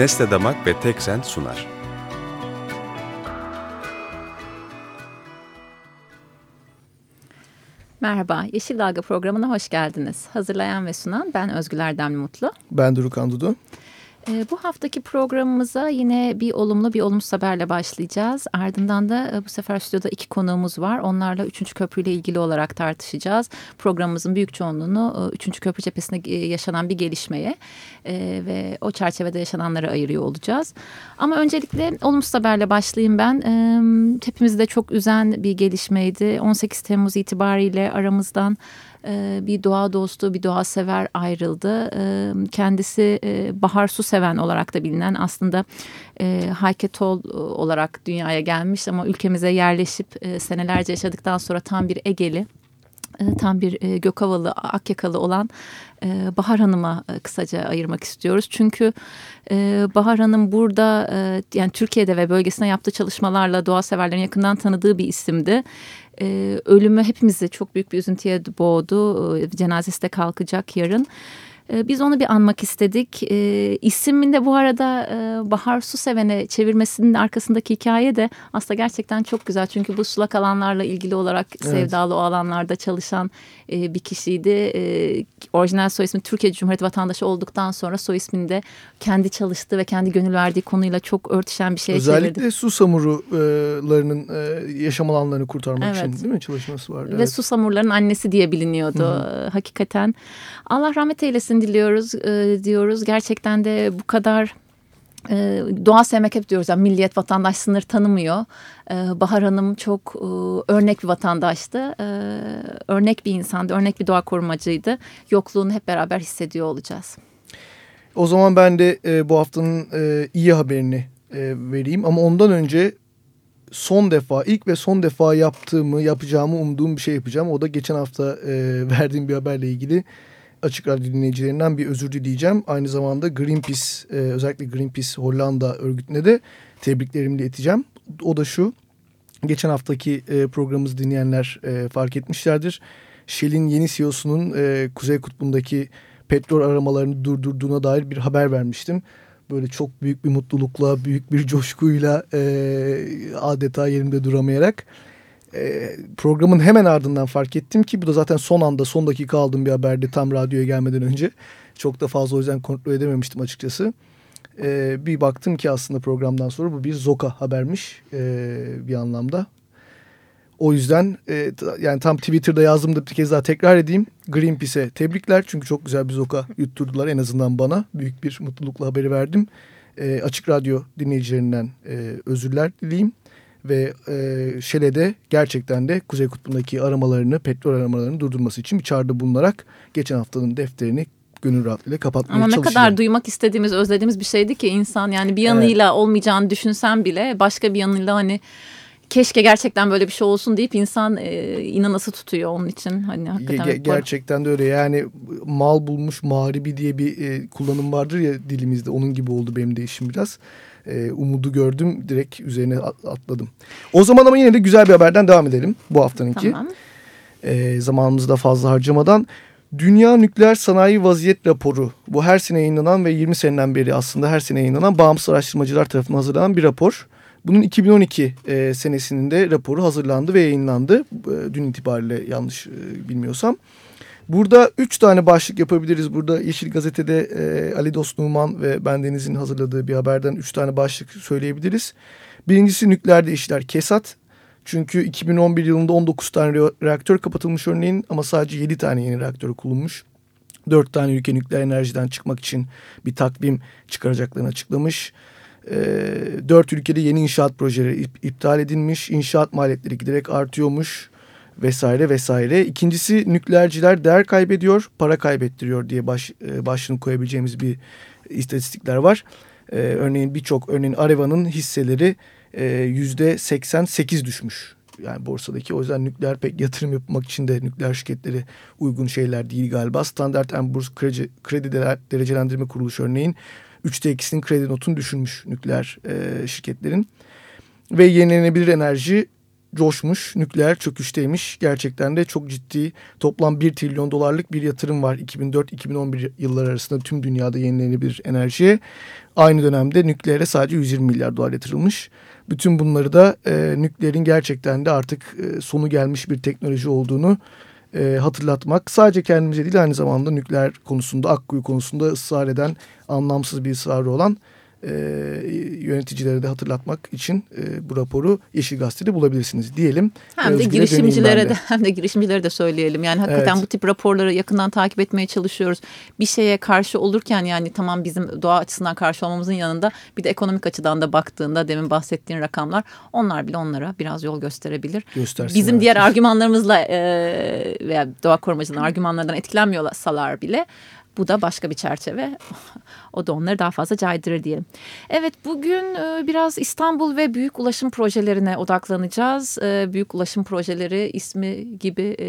Nesle Damak ve Teksen sunar. Merhaba, Yeşil Dalga programına hoş geldiniz. Hazırlayan ve sunan ben Özgül Erdemli Mutlu. Ben Durukan Dudu. E, bu haftaki programımıza yine bir olumlu bir olumsuz haberle başlayacağız. Ardından da e, bu sefer stüdyoda iki konuğumuz var. Onlarla üçüncü köprüyle ilgili olarak tartışacağız. Programımızın büyük çoğunluğunu e, üçüncü köprü cephesinde e, yaşanan bir gelişmeye e, ve o çerçevede yaşananları ayırıyor olacağız. Ama öncelikle olumsuz haberle başlayayım ben. E, hepimizi de çok üzen bir gelişmeydi. 18 Temmuz itibariyle aramızdan e, bir doğa dostu, bir doğa sever ayrıldı. E, kendisi e, Bahar Su seven olarak da bilinen aslında Hayketol olarak dünyaya gelmiş ama ülkemize yerleşip senelerce yaşadıktan sonra tam bir Egeli tam bir Gökavalı, Akyakalı olan Bahar Hanım'a kısaca ayırmak istiyoruz. Çünkü Bahar Hanım burada yani Türkiye'de ve bölgesine yaptığı çalışmalarla doğa severlerin yakından tanıdığı bir isimdi e, ölümü hepimizi çok büyük bir üzüntüye boğdu. E, cenazesi de kalkacak yarın. Ee, biz onu bir anmak istedik. E, ismini bu arada e, Bahar Su Seven'e çevirmesinin arkasındaki hikaye de aslında gerçekten çok güzel. Çünkü bu sulak alanlarla ilgili olarak evet. sevdalı o alanlarda çalışan e, bir kişiydi. E, orijinal soy ismi Türkiye Cumhuriyeti vatandaşı olduktan sonra soy ismini de kendi çalıştığı ve kendi gönül verdiği konuyla çok örtüşen bir şeye Özellikle çevirdi. susamurlarının e, yaşam alanlarını kurtarmak evet. için değil mi çalışması vardı? Ve evet. susamurların annesi diye biliniyordu. Hı -hı. Hakikaten Allah rahmet eylesin diliyoruz e, diyoruz. Gerçekten de bu kadar e, doğa sevmek hep diyoruz. Yani milliyet vatandaş sınır tanımıyor. E, Bahar Hanım çok e, örnek bir vatandaştı. E, örnek bir insandı. Örnek bir doğa korumacıydı. Yokluğunu hep beraber hissediyor olacağız. O zaman ben de e, bu haftanın e, iyi haberini e, vereyim. Ama ondan önce son defa, ilk ve son defa yaptığımı, yapacağımı umduğum bir şey yapacağım. O da geçen hafta e, verdiğim bir haberle ilgili Açık Radyo dinleyicilerinden bir özür dileyeceğim. Aynı zamanda Greenpeace, e, özellikle Greenpeace Hollanda örgütüne de tebriklerimi ileteceğim. O da şu, geçen haftaki e, programımızı dinleyenler e, fark etmişlerdir. Shell'in yeni CEO'sunun e, Kuzey Kutbu'ndaki petrol aramalarını durdurduğuna dair bir haber vermiştim. Böyle çok büyük bir mutlulukla, büyük bir coşkuyla e, adeta yerimde duramayarak e, programın hemen ardından fark ettim ki bu da zaten son anda son dakika aldığım bir haberdi tam radyoya gelmeden önce. Çok da fazla o yüzden kontrol edememiştim açıkçası. E, bir baktım ki aslında programdan sonra bu bir Zoka habermiş e, bir anlamda. O yüzden e, yani tam Twitter'da yazdığımda bir kez daha tekrar edeyim. Greenpeace'e tebrikler çünkü çok güzel bir Zoka yutturdular en azından bana. Büyük bir mutlulukla haberi verdim. E, Açık Radyo dinleyicilerinden e, özürler dileyim ve e, Şele'de gerçekten de Kuzey Kutbu'ndaki aramalarını, petrol aramalarını durdurması için bir çağrıda bulunarak geçen haftanın defterini gönül rahatlığıyla kapatmaya Ama çalışıyor. ne kadar duymak istediğimiz, özlediğimiz bir şeydi ki insan yani bir yanıyla evet. olmayacağını düşünsen bile başka bir yanıyla hani keşke gerçekten böyle bir şey olsun deyip insan e, inanası tutuyor onun için. Hani hakikaten Ge gerçekten de öyle. Yani mal bulmuş mağribi diye bir e, kullanım vardır ya dilimizde. Onun gibi oldu benim de işim biraz e, umudu gördüm. Direkt üzerine atladım. O zaman ama yine de güzel bir haberden devam edelim bu haftanınki. Tamam. E, zamanımızı da fazla harcamadan. Dünya Nükleer Sanayi Vaziyet Raporu. Bu her sene yayınlanan ve 20 seneden beri aslında her sene yayınlanan bağımsız araştırmacılar tarafından hazırlanan bir rapor. Bunun 2012 e, senesinin de raporu hazırlandı ve yayınlandı. E, dün itibariyle yanlış e, bilmiyorsam. Burada üç tane başlık yapabiliriz. Burada Yeşil Gazete'de e, Ali Dost Numan ve Ben Deniz'in hazırladığı bir haberden üç tane başlık söyleyebiliriz. Birincisi nükleerde işler kesat. Çünkü 2011 yılında 19 tane reaktör kapatılmış örneğin ama sadece 7 tane yeni reaktör kullanılmış. 4 tane ülke nükleer enerjiden çıkmak için bir takvim çıkaracaklarını açıklamış. E, 4 ülkede yeni inşaat projeleri iptal edilmiş. İnşaat maliyetleri giderek artıyormuş vesaire vesaire. İkincisi nükleerciler değer kaybediyor, para kaybettiriyor diye baş, e, başlığını koyabileceğimiz bir istatistikler var. E, örneğin birçok örneğin Areva'nın hisseleri e, yüzde 88 düşmüş. Yani borsadaki o yüzden nükleer pek yatırım yapmak için de nükleer şirketleri uygun şeyler değil galiba. Standard Poor's kredi, kredi derecelendirme kuruluşu örneğin 3'te 2'sinin kredi notunu düşürmüş nükleer e, şirketlerin. Ve yenilenebilir enerji coşmuş, nükleer çöküşteymiş. Gerçekten de çok ciddi toplam 1 trilyon dolarlık bir yatırım var 2004-2011 yılları arasında tüm dünyada yenilenebilir enerjiye. Aynı dönemde nükleere sadece 120 milyar dolar yatırılmış. Bütün bunları da e, nükleerin gerçekten de artık e, sonu gelmiş bir teknoloji olduğunu e, hatırlatmak. Sadece kendimize değil aynı zamanda nükleer konusunda, Akkuyu konusunda ısrar eden, anlamsız bir ısrarı olan e, yöneticilere de hatırlatmak için e, bu raporu Yeşil Gazete'de bulabilirsiniz diyelim. Hem de girişimcilere de hem de girişimcilere de söyleyelim. Yani hakikaten evet. bu tip raporları yakından takip etmeye çalışıyoruz. Bir şeye karşı olurken yani tamam bizim doğa açısından karşı olmamızın yanında bir de ekonomik açıdan da baktığında demin bahsettiğin rakamlar onlar bile onlara biraz yol gösterebilir. Göstersin bizim evet. diğer argümanlarımızla e, veya doğa korumacının argümanlarından etkilenmiyorsalar bile bu da başka bir çerçeve. O da onları daha fazla caydırır diyelim. Evet bugün e, biraz İstanbul ve büyük ulaşım projelerine odaklanacağız. E, büyük ulaşım projeleri ismi gibi e,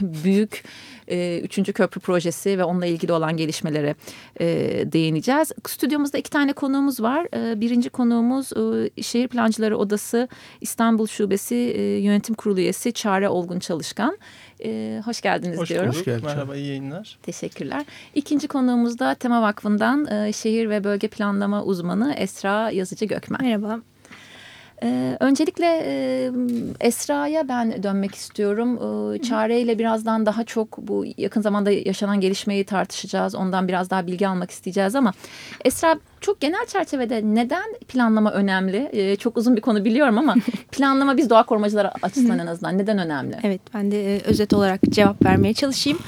büyük üçüncü köprü projesi ve onunla ilgili olan gelişmelere değineceğiz. Stüdyomuzda iki tane konuğumuz var. Birinci konuğumuz Şehir Plancıları Odası İstanbul Şubesi Yönetim Kurulu üyesi Çare Olgun Çalışkan. E, hoş geldiniz hoş diyorum. Hoş geldiniz. Merhaba, iyi yayınlar. Teşekkürler. İkinci konuğumuz da Tema Vakfı'ndan e, şehir ve bölge planlama uzmanı Esra Yazıcı Gökmen. Merhaba. Ee, öncelikle e, Esra'ya ben dönmek istiyorum. Ee, Çare ile birazdan daha çok bu yakın zamanda yaşanan gelişmeyi tartışacağız. Ondan biraz daha bilgi almak isteyeceğiz ama Esra çok genel çerçevede neden planlama önemli? Ee, çok uzun bir konu biliyorum ama planlama biz doğa korumacıları açısından en azından neden önemli? Evet ben de e, özet olarak cevap vermeye çalışayım.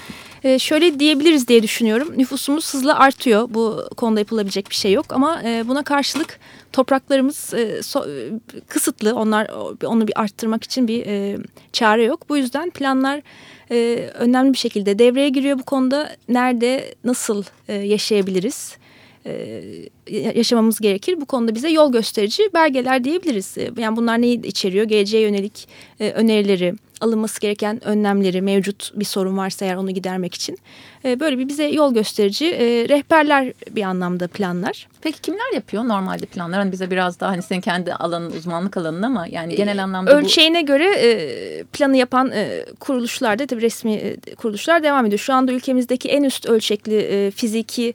E, şöyle diyebiliriz diye düşünüyorum. Nüfusumuz hızla artıyor. Bu konuda yapılabilecek bir şey yok ama e, buna karşılık topraklarımız e, e, kısıtlı. Onlar onu bir arttırmak için bir çare yok. Bu yüzden planlar önemli bir şekilde devreye giriyor bu konuda. Nerede nasıl yaşayabiliriz? E, yaşamamız gerekir. Bu konuda bize yol gösterici belgeler diyebiliriz. E, yani bunlar neyi içeriyor? Geleceğe yönelik e, önerileri, alınması gereken önlemleri, mevcut bir sorun varsa eğer onu gidermek için. E, böyle bir bize yol gösterici e, rehberler bir anlamda planlar. Peki kimler yapıyor normalde planlar? Hani bize biraz daha hani senin kendi alanın, uzmanlık alanın ama yani genel anlamda Ölçeğine bu... göre e, planı yapan e, kuruluşlarda tabii resmi e, kuruluşlar devam ediyor. Şu anda ülkemizdeki en üst ölçekli e, fiziki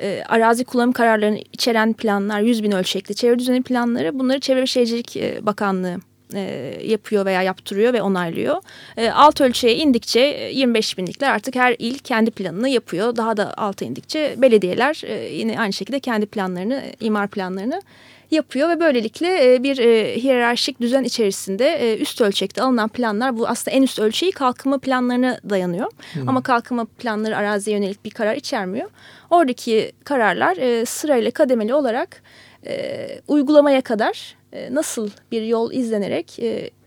e, arazi kullanım kararlarını içeren planlar, 100 bin ölçekli çevre düzeni planları bunları Çevre ve Şehircilik e, Bakanlığı e, yapıyor veya yaptırıyor ve onaylıyor. E, alt ölçeğe indikçe 25 e, binlikler artık her il kendi planını yapıyor. Daha da alta indikçe belediyeler e, yine aynı şekilde kendi planlarını, imar planlarını yapıyor ve böylelikle e, bir e, hiyerarşik düzen içerisinde e, üst ölçekte alınan planlar bu aslında en üst ölçeği kalkınma planlarına dayanıyor. Hmm. Ama kalkınma planları araziye yönelik bir karar içermiyor. Oradaki kararlar sırayla kademeli olarak uygulamaya kadar nasıl bir yol izlenerek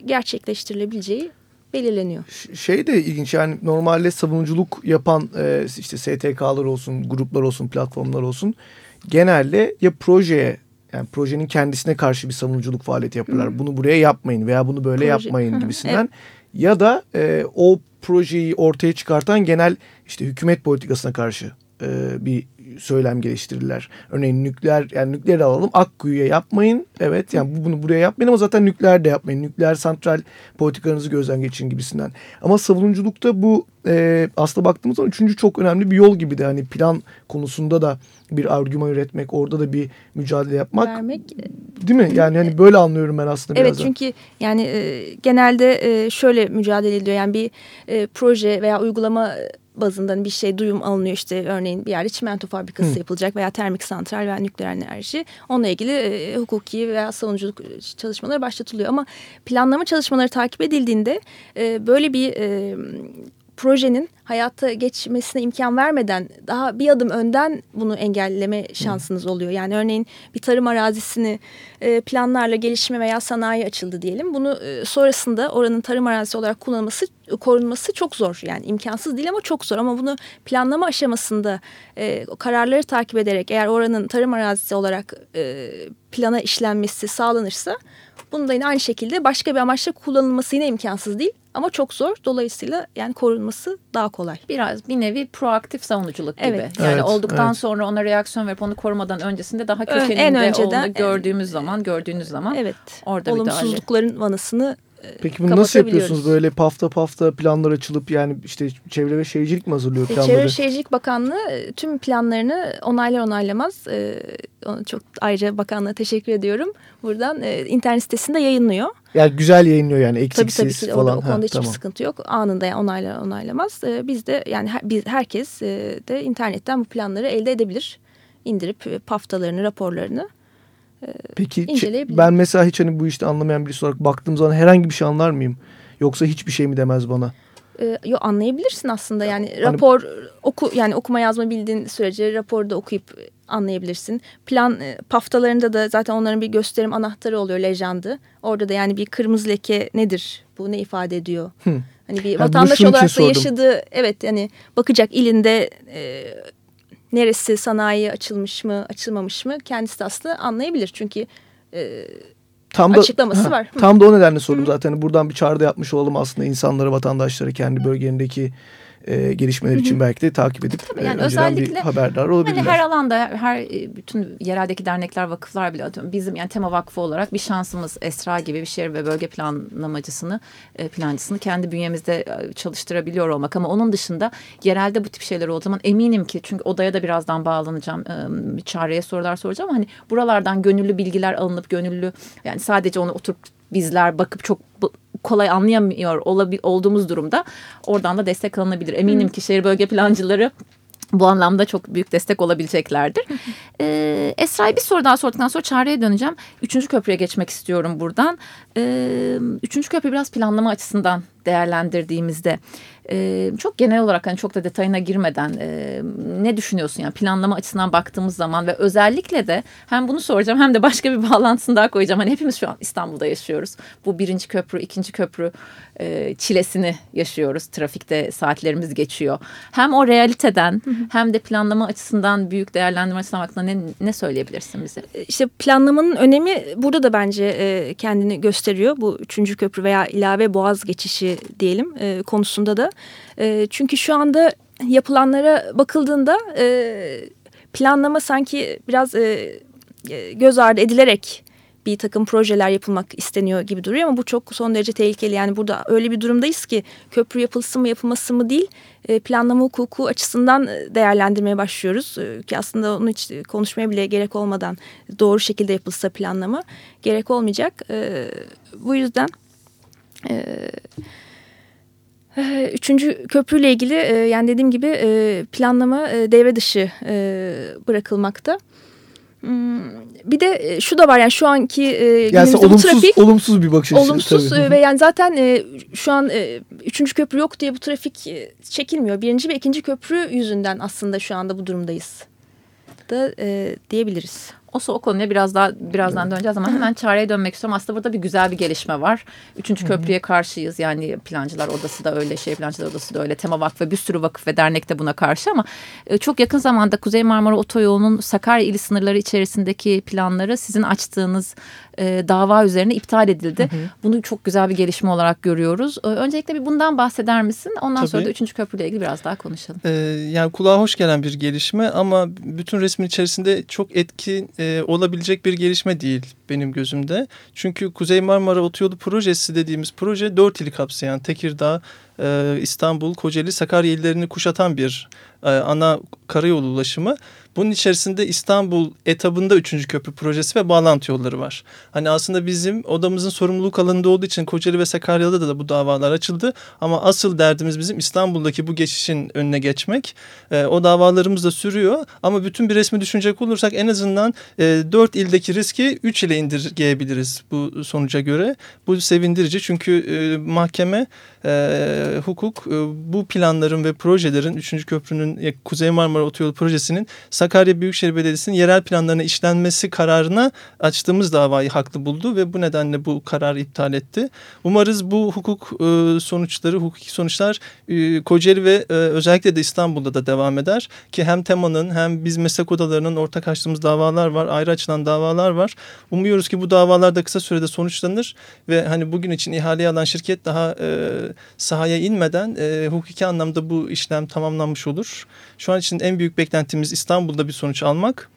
gerçekleştirilebileceği belirleniyor. Şey de ilginç yani normalde savunuculuk yapan işte STK'lar olsun, gruplar olsun, platformlar olsun genelde ya projeye yani projenin kendisine karşı bir savunuculuk faaliyeti yaparlar. Hmm. Bunu buraya yapmayın veya bunu böyle Proje. yapmayın gibisinden. evet. Ya da e, o projeyi ortaya çıkartan genel işte hükümet politikasına karşı e, bir söylem geliştirirler. Örneğin nükleer yani nükleer alalım Akkuyu'ya yapmayın. Evet yani bunu buraya yapmayın ama zaten nükleer de yapmayın. Nükleer santral politikanızı gözden geçirin gibisinden. Ama savunuculukta bu e, aslında baktığımız zaman üçüncü çok önemli bir yol gibi de hani plan konusunda da bir argüman üretmek, orada da bir mücadele yapmak. Vermek. Değil mi? Yani hani böyle anlıyorum ben aslında Evet çünkü yani e, genelde e, şöyle mücadele ediyor. Yani bir e, proje veya uygulama bazında bir şey duyum alınıyor. İşte örneğin bir yerde çimento fabrikası Hı. yapılacak veya termik santral veya nükleer enerji. Onunla ilgili e, hukuki veya savunuculuk çalışmaları başlatılıyor. Ama planlama çalışmaları takip edildiğinde e, böyle bir e, projenin hayata geçmesine imkan vermeden daha bir adım önden bunu engelleme şansınız oluyor. Yani örneğin bir tarım arazisini e, planlarla gelişme veya sanayi açıldı diyelim. Bunu e, sonrasında oranın tarım arazisi olarak kullanılması, korunması çok zor. Yani imkansız değil ama çok zor. Ama bunu planlama aşamasında e, kararları takip ederek eğer oranın tarım arazisi olarak plana işlenmesi sağlanırsa bunun da yine aynı şekilde başka bir amaçla kullanılması yine imkansız değil. Ama çok zor. Dolayısıyla yani korunması daha kolay. Biraz bir nevi proaktif savunuculuk gibi. Evet. Yani Evet, olduktan evet. sonra ona reaksiyon verip onu korumadan öncesinde daha Ön- kökeninde en önceden- onu gördüğümüz zaman, gördüğünüz zaman Evet. orada müdahale. Olumsuzlukların vanasını Peki bunu nasıl yapıyorsunuz? Böyle pafta pafta planlar açılıp yani işte Çevre ve Şehircilik mi hazırlıyor E, planları? Çevre Şehircilik Bakanlığı e, tüm planlarını onaylar onaylamaz. E, ona çok ayrıca bakanlığa teşekkür ediyorum. Buradan e, internet sitesinde yayınlıyor. Yani güzel yayınlıyor yani Tabii eksiksiz tabii ki falan. orada o konuda Ha, hiçbir tamam. sıkıntı yok. Anında yani onaylar onaylamaz. E, biz de yani her, biz, herkes e, de internetten bu planları elde edebilir. İndirip e, paftalarını, raporlarını. Peki çe- inceleyebilirim. ben mesela hiç hani bu işte anlamayan birisi olarak baktığım zaman herhangi bir şey anlar mıyım? Yoksa hiçbir şey mi demez bana? E, yo anlayabilirsin aslında yani rapor oku yani okuma yazma bildiğin sürece raporu da okuyup anlayabilirsin. Plan e, paftalarında da zaten onların bir gösterim anahtarı oluyor lejandı. Orada da yani bir kırmızı leke nedir? Bu ne ifade ediyor? Hı. Hani bir bunu vatandaş olarak da yaşadığı evet yani bakacak ilinde e, neresi sanayi açılmış mı açılmamış mı kendisi de aslında anlayabilir. Çünkü e, Tam da, Açıklaması var. Hı. Tam da o nedenle sordum zaten. Buradan bir çağrıda yapmış olalım aslında insanları, vatandaşları kendi bölgelerindeki e, gelişmeler için belki de takip edip Tabii e, yani önceden bir haberdar olabilirler. Hani her alanda her e, bütün yereldeki dernekler vakıflar bile atıyorum. Bizim yani tema vakfı olarak bir şansımız Esra gibi bir şehir ve bölge planlamacısını e, plancısını kendi bünyemizde e, çalıştırabiliyor olmak ama onun dışında yerelde bu tip şeyler olduğu zaman eminim ki çünkü odaya da birazdan bağlanacağım e, çağrıya sorular soracağım hani buralardan gönüllü bilgiler alınıp gönüllü yani sadece onu oturup bizler bakıp çok kolay anlayamıyor olabi- olduğumuz durumda oradan da destek alınabilir. Eminim ki şehir bölge plancıları bu anlamda çok büyük destek olabileceklerdir. Ee, Esra'ya bir soru daha sorduktan sonra Çağrı'ya döneceğim. Üçüncü köprüye geçmek istiyorum buradan. Ee, üçüncü köprü biraz planlama açısından değerlendirdiğimizde e, çok genel olarak hani çok da detayına girmeden e, ne düşünüyorsun yani planlama açısından baktığımız zaman ve özellikle de hem bunu soracağım hem de başka bir bağlantısını daha koyacağım. Hani hepimiz şu an İstanbul'da yaşıyoruz. Bu birinci köprü, ikinci köprü e, çilesini yaşıyoruz. Trafikte saatlerimiz geçiyor. Hem o realiteden hem de planlama açısından büyük değerlendirme açısından baktığında ne, ne söyleyebilirsin bize? işte planlamanın önemi burada da bence e, kendini gösteriyor. Bu üçüncü köprü veya ilave boğaz geçişi diyelim e, konusunda da. E, çünkü şu anda yapılanlara bakıldığında e, planlama sanki biraz e, e, göz ardı edilerek bir takım projeler yapılmak isteniyor gibi duruyor ama bu çok son derece tehlikeli. Yani burada öyle bir durumdayız ki köprü yapılsın mı yapılmasın mı değil e, planlama hukuku açısından e, değerlendirmeye başlıyoruz. Ki aslında onu hiç konuşmaya bile gerek olmadan doğru şekilde yapılsa planlama gerek olmayacak. Bu yüzden e, e, Üçüncü köprüyle ilgili e, yani dediğim gibi e, planlama e, devre dışı bırakılmakta. Hmm, Bir de şu da var yani şu anki yani günümüzde bu olumsuz, trafik olumsuz bir bakış açısı. olumsuz tabii. ve yani zaten şu an üçüncü köprü yok diye bu trafik çekilmiyor. Birinci ve ikinci köprü yüzünden aslında şu anda bu durumdayız da diyebiliriz. O, o konuya biraz daha birazdan döneceğiz ama hemen çareye dönmek istiyorum. Aslında burada bir güzel bir gelişme var. Üçüncü köprüye karşıyız. Yani plancılar odası da öyle, şehir plancılar odası da öyle. Tema Vakfı bir sürü vakıf ve dernek de buna karşı ama e, çok yakın zamanda Kuzey Marmara Otoyolu'nun Sakarya ili sınırları içerisindeki planları sizin açtığınız e, dava üzerine iptal edildi. Bunu çok güzel bir gelişme olarak görüyoruz. E, öncelikle bir bundan bahseder misin? Ondan sonra Tabii. da üçüncü köprüyle ilgili biraz daha konuşalım. Ee, yani kulağa hoş gelen bir gelişme ama bütün resmin içerisinde çok etkin e, olabilecek bir gelişme değil benim gözümde. Çünkü Kuzey Marmara Otoyolu Projesi dediğimiz proje dört ili kapsayan Tekirdağ, e, İstanbul, Kocaeli, Sakarya illerini kuşatan bir e, ana karayolu ulaşımı. Bunun içerisinde İstanbul etabında 3. köprü projesi ve bağlantı yolları var. Hani aslında bizim odamızın sorumluluk alanında olduğu için Kocaeli ve Sakarya'da da bu davalar açıldı. Ama asıl derdimiz bizim İstanbul'daki bu geçişin önüne geçmek. E, o davalarımız da sürüyor. Ama bütün bir resmi düşünecek olursak en azından e, 4 ildeki riski 3 ile indirgeyebiliriz bu sonuca göre. Bu sevindirici çünkü e, mahkeme e, hukuk e, bu planların ve projelerin 3. köprünün Kuzey Marmara Otoyolu projesinin Sakarya Büyükşehir Belediyesi'nin yerel planlarına işlenmesi kararına açtığımız davayı haklı buldu ve bu nedenle bu karar iptal etti. Umarız bu hukuk e, sonuçları, hukuki sonuçlar e, Kocaeli ve e, özellikle de İstanbul'da da devam eder ki hem temanın hem biz meslek odalarının ortak açtığımız davalar var, ayrı açılan davalar var. Umuyoruz ki bu davalar da kısa sürede sonuçlanır ve hani bugün için ihaleyi alan şirket daha e, sahaya inmeden e, hukuki anlamda bu işlem tamamlanmış olur. Şu an için en büyük beklentimiz İstanbul'da bir sonuç almak.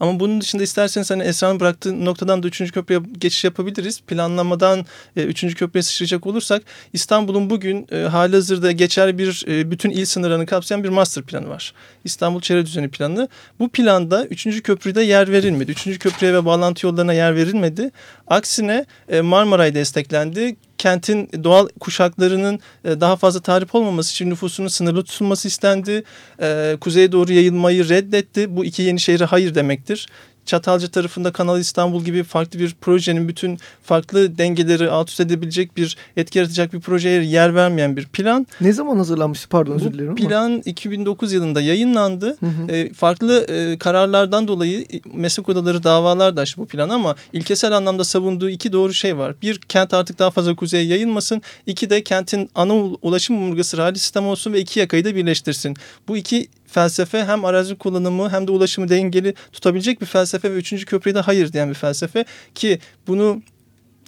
Ama bunun dışında isterseniz hani Esra'nın bıraktığı noktadan da 3. köprüye geçiş yapabiliriz. Planlamadan e, 3. köprüye sıçrayacak olursak İstanbul'un bugün e, hali hazırda geçer bir e, bütün il sınırlarını kapsayan bir master planı var. İstanbul Çevre Düzeni Planı. Bu planda 3. köprüde yer verilmedi. 3. köprüye ve bağlantı yollarına yer verilmedi. Aksine e, Marmaray desteklendi kentin doğal kuşaklarının e, daha fazla tahrip olmaması için nüfusunun sınırlı tutulması istendi. E, kuzeye doğru yayılmayı reddetti. Bu iki yeni şehre hayır demektir. Çatalca tarafında Kanal İstanbul gibi farklı bir projenin bütün farklı dengeleri alt üst edebilecek bir etki yaratacak bir projeye yer vermeyen bir plan. Ne zaman hazırlanmıştı pardon özür dilerim. Bu plan ama. 2009 yılında yayınlandı. Hı hı. E, farklı e, kararlardan dolayı meslek odaları davalar da açtı bu plan ama ilkesel anlamda savunduğu iki doğru şey var. Bir kent artık daha fazla kuzeye yayılmasın. İki de kentin ana ulaşım omurgası raylı sistem olsun ve iki yakayı da birleştirsin. Bu iki felsefe hem arazi kullanımı hem de ulaşımı dengeli tutabilecek bir felsefe ve üçüncü köprüye de hayır diyen bir felsefe ki bunu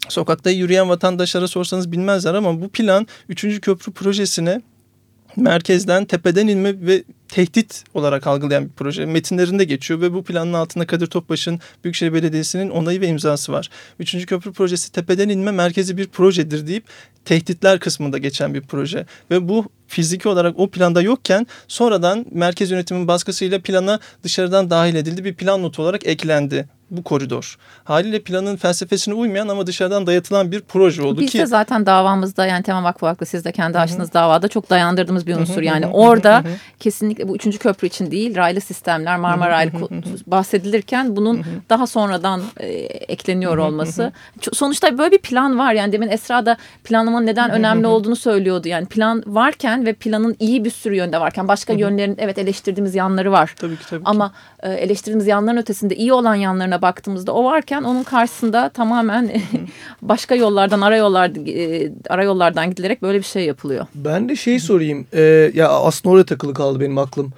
sokakta yürüyen vatandaşlara sorsanız bilmezler ama bu plan üçüncü köprü projesine merkezden tepeden inme ve tehdit olarak algılayan bir proje. Metinlerinde geçiyor ve bu planın altında Kadir Topbaş'ın Büyükşehir Belediyesi'nin onayı ve imzası var. Üçüncü köprü projesi tepeden inme merkezi bir projedir deyip tehditler kısmında geçen bir proje. Ve bu fiziki olarak o planda yokken sonradan merkez yönetimin baskısıyla plana dışarıdan dahil edildi. Bir plan notu olarak eklendi bu koridor. Haliyle planın felsefesine uymayan ama dışarıdan dayatılan bir proje oldu Biz ki. Biz de zaten davamızda yani Tema Vakfı Vakfı siz de kendi açtığınız davada çok dayandırdığımız bir unsur. yani orada kesinlikle bu üçüncü köprü için değil raylı sistemler Marmara Raylı bahsedilirken bunun daha sonradan e, ekleniyor olması. Sonuçta böyle bir plan var yani demin Esra da planlamanın neden önemli olduğunu söylüyordu. Yani plan varken ve planın iyi bir sürü yönde varken başka yönlerin evet eleştirdiğimiz yanları var. Tabii ki tabii ki. Ama e, eleştirdiğimiz yanların ötesinde iyi olan yanlarına baktığımızda o varken onun karşısında tamamen başka yollardan arayollar e, arayollardan gidilerek böyle bir şey yapılıyor. Ben de şey sorayım. E, ya aslında oraya takılı kaldı benim aklım.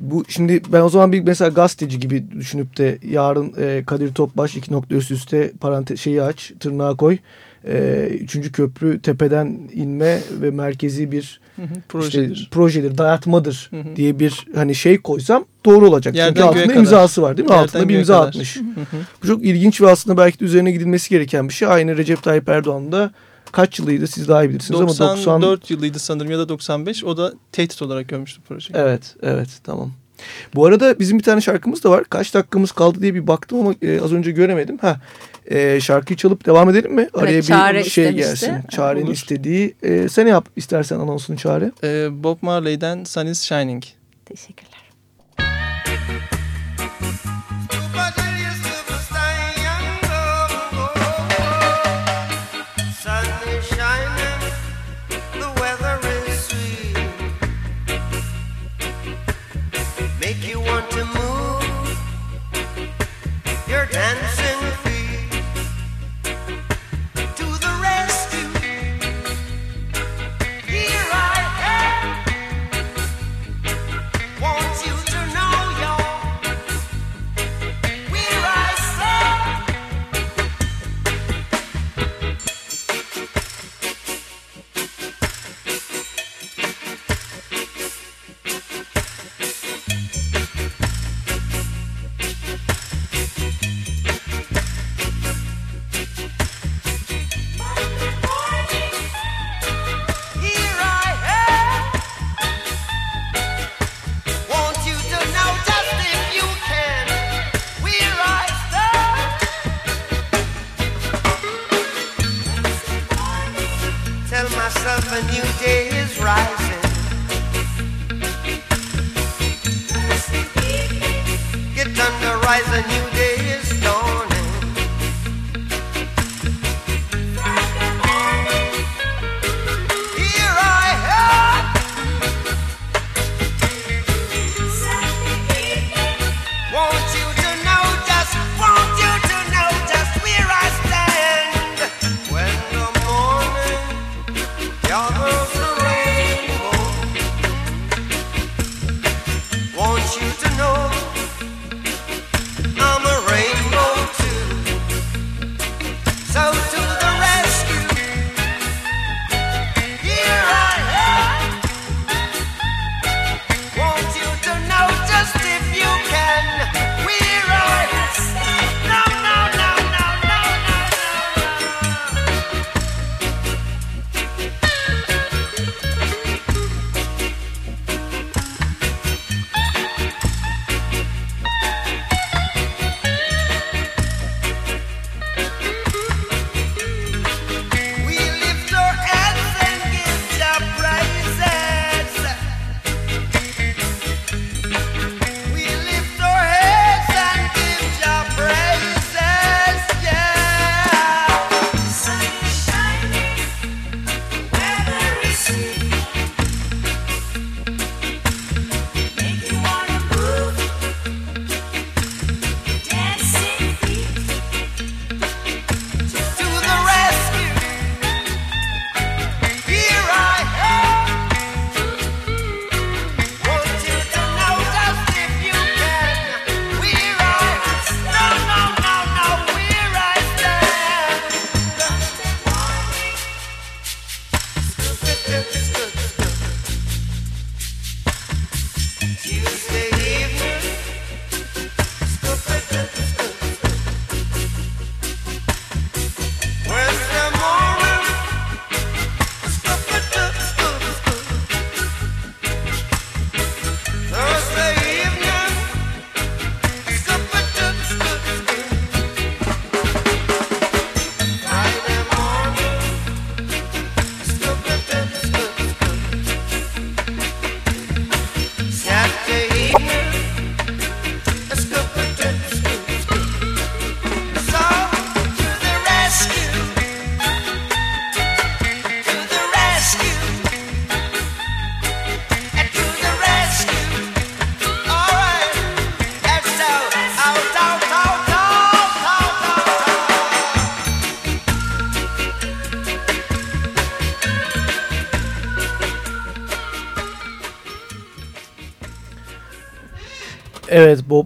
Bu şimdi ben o zaman bir mesela gazeteci gibi düşünüp de yarın e, Kadir Topbaş iki nokta üst üste parantez şeyi aç tırnağa koy. E, üçüncü köprü tepeden inme ve merkezi bir hı hı, projedir. Işte, projedir, dayatmadır hı hı. diye bir hani şey koysam doğru olacak. Yerden Çünkü altında imzası var değil mi? Yerden altında bir imza kadar. atmış. Hı hı. Bu çok ilginç ve aslında belki de üzerine gidilmesi gereken bir şey. Aynı Recep Tayyip Erdoğan da kaç yılıydı siz daha iyi bilirsiniz 94 ama 94 yılıydı sanırım ya da 95 o da tehdit olarak görmüştü projeyi. Evet evet tamam. Bu arada bizim bir tane şarkımız da var. Kaç dakikamız kaldı diye bir baktım ama e, az önce göremedim. Ha, e, şarkıyı çalıp devam edelim mi? Araya evet, bir şey istemişti. gelsin. Çare'nin Olur. istediği. E, sen yap istersen anonsunu Çare. E, Bob Marley'den Sun is Shining. Teşekkürler.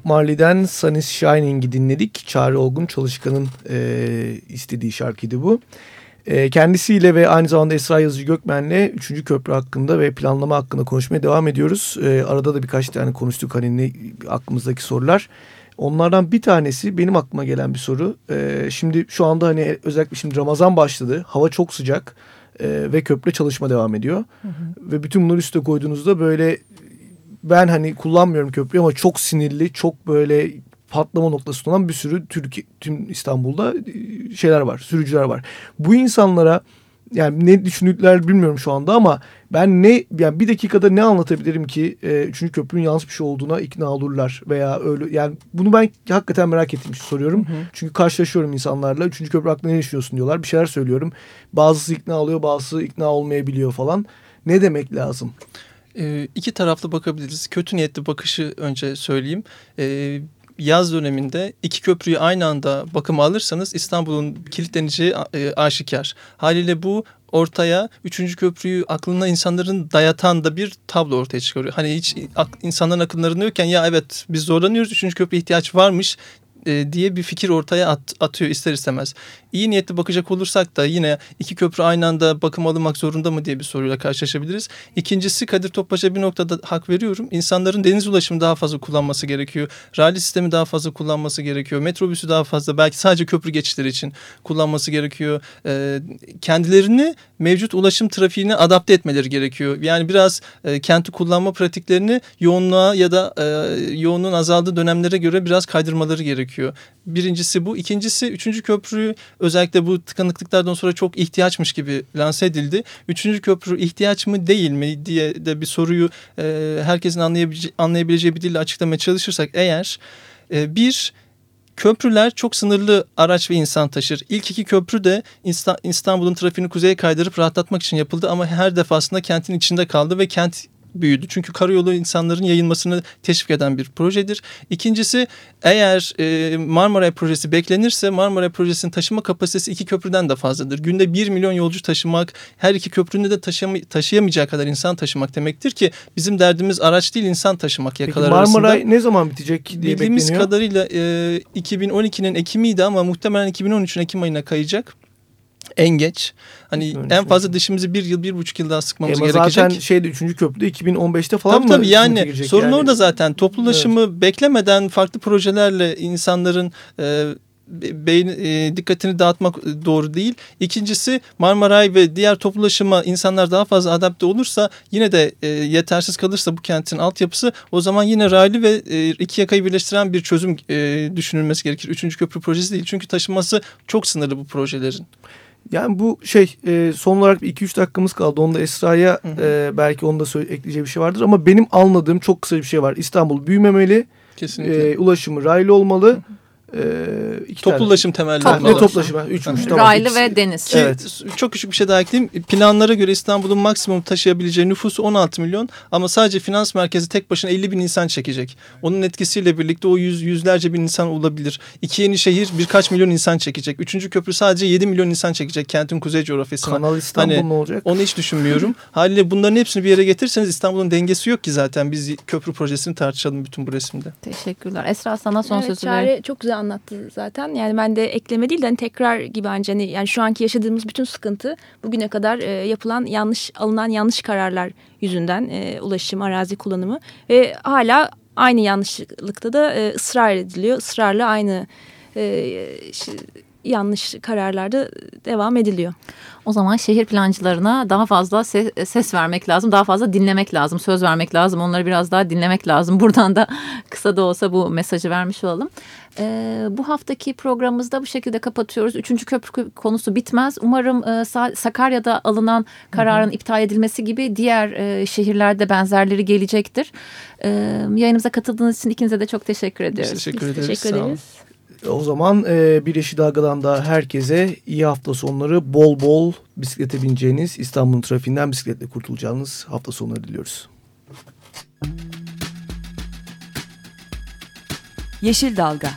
Marley'den Sun is Shining'i dinledik. Çağrı Olgun Çalışkan'ın e, istediği şarkıydı bu. E, kendisiyle ve aynı zamanda Esra Yazıcı Gökmen'le 3. köprü hakkında ve planlama hakkında konuşmaya devam ediyoruz. E, arada da birkaç tane konuştuk hani ne, aklımızdaki sorular. Onlardan bir tanesi benim aklıma gelen bir soru. E, şimdi şu anda hani özellikle şimdi Ramazan başladı. Hava çok sıcak e, ve köprü çalışma devam ediyor. Hı hı. Ve bütün bunları üste koyduğunuzda böyle ben hani kullanmıyorum köprüyü ama çok sinirli, çok böyle patlama noktası olan bir sürü Türkiye, tüm İstanbul'da e, şeyler var, sürücüler var. Bu insanlara yani ne düşündükler bilmiyorum şu anda ama ben ne yani bir dakikada ne anlatabilirim ki e, üçüncü köprünün yanlış bir şey olduğuna ikna olurlar veya öyle yani bunu ben hakikaten merak ettim soruyorum. Hı hı. Çünkü karşılaşıyorum insanlarla üçüncü köprü hakkında ne düşünüyorsun diyorlar bir şeyler söylüyorum. Bazısı ikna oluyor bazısı ikna olmayabiliyor falan. Ne demek lazım? E, iki taraflı bakabiliriz. Kötü niyetli bakışı önce söyleyeyim. E, yaz döneminde iki köprüyü aynı anda bakıma alırsanız İstanbul'un kilitleneceği e, aşikar. Haliyle bu ortaya üçüncü köprüyü aklına insanların dayatan da bir tablo ortaya çıkarıyor. Hani hiç insanların akıllarında yokken ya evet biz zorlanıyoruz üçüncü köprü ihtiyaç varmış e, diye bir fikir ortaya at, atıyor ister istemez. İyi niyetli bakacak olursak da yine iki köprü aynı anda bakım alınmak zorunda mı diye bir soruyla karşılaşabiliriz. İkincisi Kadir Topbaş'a bir noktada hak veriyorum. İnsanların deniz ulaşımı daha fazla kullanması gerekiyor. Rally sistemi daha fazla kullanması gerekiyor. Metrobüsü daha fazla belki sadece köprü geçişleri için kullanması gerekiyor. E, kendilerini mevcut ulaşım trafiğine adapte etmeleri gerekiyor. Yani biraz e, kenti kullanma pratiklerini yoğunluğa ya da e, yoğunluğun azaldığı dönemlere göre biraz kaydırmaları gerekiyor. Birincisi bu. İkincisi üçüncü köprüyü özellikle bu tıkanıklıklardan sonra çok ihtiyaçmış gibi lanse edildi. Üçüncü köprü ihtiyaç mı değil mi diye de bir soruyu e, herkesin anlayabilece anlayabileceği bir dille açıklamaya çalışırsak eğer E, bir, köprüler çok sınırlı araç ve insan taşır. İlk iki köprü de İstanbul'un trafiğini kuzeye kaydırıp rahatlatmak için yapıldı ama her defasında kentin içinde kaldı ve kent büyüdü. Çünkü karayolu insanların yayılmasını teşvik eden bir projedir. İkincisi eğer e, Marmaray projesi beklenirse Marmaray projesinin taşıma kapasitesi iki köprüden de fazladır. Günde bir milyon yolcu taşımak her iki köprünü de taşıyam taşıyamayacağı kadar insan taşımak demektir ki bizim derdimiz araç değil insan taşımak yakalar Peki Marmaray arasında. ne zaman bitecek diye Bildiğimiz bekleniyor? kadarıyla e, 2012'nin Ekim'iydi ama muhtemelen 2013'ün Ekim ayına kayacak en geç. Hani en fazla dişimizi bir yıl, bir buçuk yıl daha sıkmamız Ama gerekecek. zaten şeyde 3. köprüde 2015'te falan tabii, mı? Tabii yani sorun yani? orada zaten. Toplu ulaşımı beklemeden farklı projelerle insanların e, beyin e, dikkatini dağıtmak doğru değil. İkincisi Marmaray ve diğer toplu ulaşıma insanlar daha fazla adapte olursa yine de e, yetersiz kalırsa bu kentin altyapısı o zaman yine raylı ve e, iki yakayı birleştiren bir çözüm e, düşünülmesi gerekir. Üçüncü köprü projesi değil çünkü taşınması çok sınırlı bu projelerin. Yani bu şey e, son olarak 2-3 dakikamız kaldı. Onda Esra'ya e, belki onda ekleyeceği bir şey vardır. Ama benim anladığım çok kısa bir şey var. İstanbul büyümemeli. Kesinlikle. E, ulaşımı raylı olmalı. Hı hı. Ee, iki Toplu tane. ulaşım temelli. Toplu ne toplu? Üçmüş tamam. Raylı ve deniz. Ki, evet. Çok küçük bir şey daha ekleyeyim. Planlara göre İstanbul'un maksimum taşıyabileceği nüfusu 16 milyon ama sadece finans merkezi tek başına 50 bin insan çekecek. Onun etkisiyle birlikte o yüz, yüzlerce bin insan olabilir. İki yeni şehir birkaç milyon insan çekecek. Üçüncü köprü sadece 7 milyon insan çekecek kentin kuzey coğrafyasına. Kanal İstanbul hani, ne olacak? Onu hiç düşünmüyorum. Haliyle bunların hepsini bir yere getirirseniz İstanbul'un dengesi yok ki zaten. Biz köprü projesini tartışalım bütün bu resimde. Teşekkürler. Esra sana son evet, sözü ver. çok güzel anlattı zaten. Yani ben de ekleme değil de hani tekrar gibi bence hani yani şu anki yaşadığımız bütün sıkıntı bugüne kadar e, yapılan yanlış alınan yanlış kararlar yüzünden e, ulaşım, arazi kullanımı ve hala aynı yanlışlıkta da e, ısrar ediliyor. Israrla aynı e, yanlış kararlarda devam ediliyor. O zaman şehir plancılarına daha fazla ses, ses vermek lazım, daha fazla dinlemek lazım, söz vermek lazım. Onları biraz daha dinlemek lazım. Buradan da kısa da olsa bu mesajı vermiş olalım. Ee, bu haftaki programımızda bu şekilde kapatıyoruz. Üçüncü köprü konusu bitmez. Umarım e, Sakarya'da alınan kararın hı hı. iptal edilmesi gibi diğer e, şehirlerde benzerleri gelecektir. E, yayınımıza katıldığınız için ikinize de çok teşekkür ediyoruz. Biz teşekkür ederiz. Biz teşekkür ederiz. O zaman e, bir Yeşil Dalga'dan da herkese iyi hafta sonları. Bol bol bisiklete bineceğiniz, İstanbul'un trafiğinden bisikletle kurtulacağınız hafta sonları diliyoruz. Yeşil Dalga.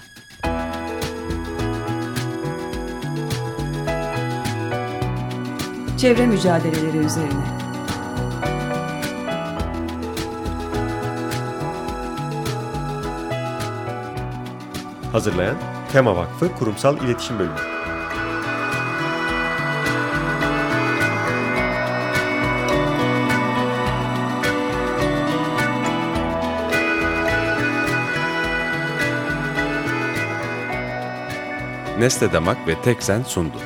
Çevre mücadeleleri üzerine Hazırlayan Tema Vakfı Kurumsal İletişim Bölümü. Nesle Damak ve Teksen sundu.